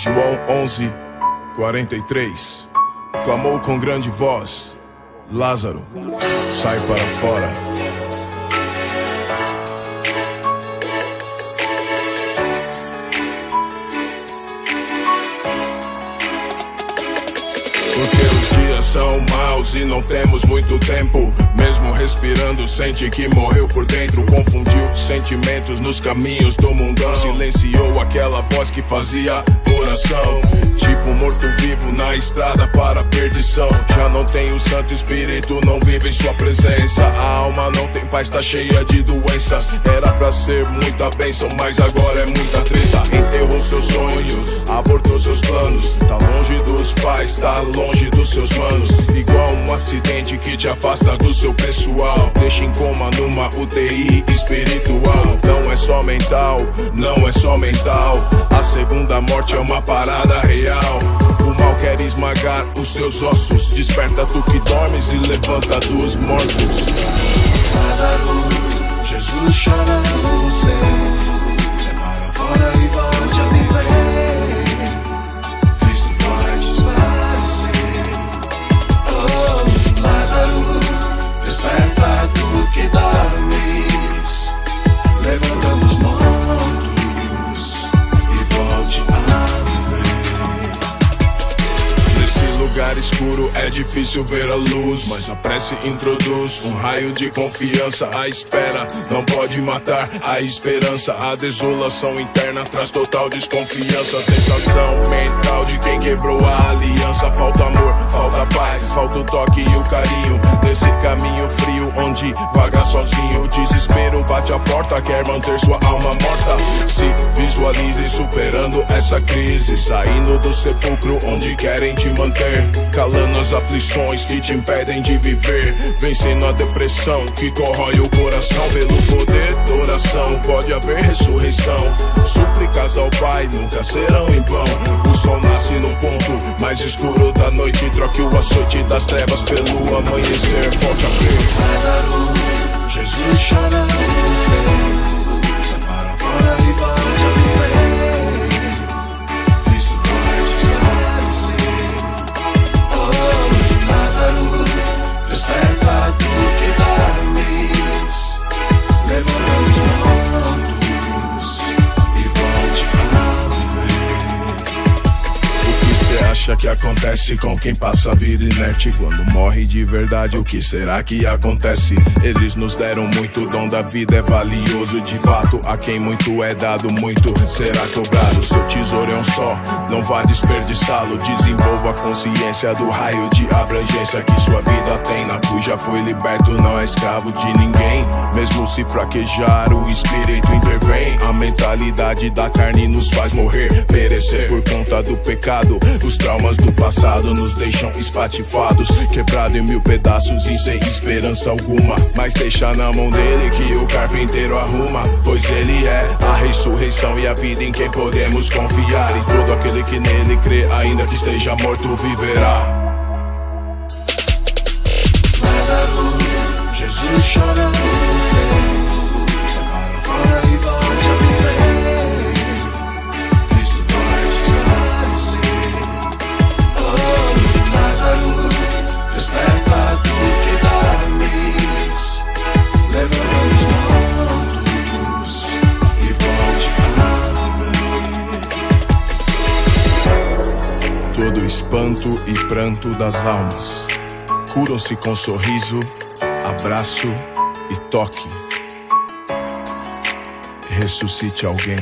João 11, 43. Clamou com grande voz: Lázaro, sai para fora. Porque os dias são maus e não temos muito tempo. Mesmo respirando, sente que morreu por dentro. Confundiu sentimentos nos caminhos do mundão. Silenciou aquela voz que fazia coração. Tipo morto-vivo na estrada para a perdição. Já não tem o Santo Espírito, não vive em sua presença. A alma não tem paz, tá cheia de doenças. Era pra ser muita bênção, mas agora é muita treta. Enterrou seus sonhos, abortou seus planos. Tá longe dos pais, tá longe dos seus manos. Igual um acidente que te afasta do seu pessoal. Deixa em coma numa UTI espiritual. Não é só mental, não é só mental. A segunda morte é uma parada real. O mal quer esmagar os seus ossos. Desperta tu que dormes e levanta dos mortos. Lugar escuro é difícil ver a luz, mas a prece introduz um raio de confiança. A espera não pode matar a esperança. A desolação interna traz total desconfiança. Sensação mental de quem quebrou a aliança. Falta amor, falta paz, falta o toque e o carinho. Nesse caminho frio onde vaga sozinho. O desespero bate a porta, quer manter sua alma morta. Se visualize superando essa crise, saindo do sepulcro onde querem te manter. Calando as aflições que te impedem de viver. Vencendo a depressão que corrói o coração. Pelo poder da oração, pode haver ressurreição. Súplicas ao Pai nunca serão em vão. O sol nasce no ponto mais escuro da noite. Troque o açoite das trevas pelo amanhecer. Forte a crer. Jesus chora que acontece com quem passa a vida inerte? Quando morre de verdade, o que será que acontece? Eles nos deram muito, dom da vida é valioso. De fato, a quem muito é dado, muito será cobrado. Seu tesouro é um só, não vá desperdiçá-lo. Desenvolva a consciência do raio de abrangência que sua vida tem. Na cruz já foi liberto, não é escravo de ninguém. Mesmo se fraquejar, o espírito intervém. A mentalidade da carne nos faz morrer, perecer por conta do pecado. Os traumas do passado nos deixam espatifados, quebrado em mil pedaços e sem esperança alguma. Mas deixa na mão dele que o carpinteiro arruma, pois ele é a ressurreição e a vida em quem podemos confiar. E todo aquele que nele crê, ainda que esteja morto, viverá. Jesus chora espanto e pranto das almas. Curam-se com sorriso, abraço e toque. Ressuscite alguém.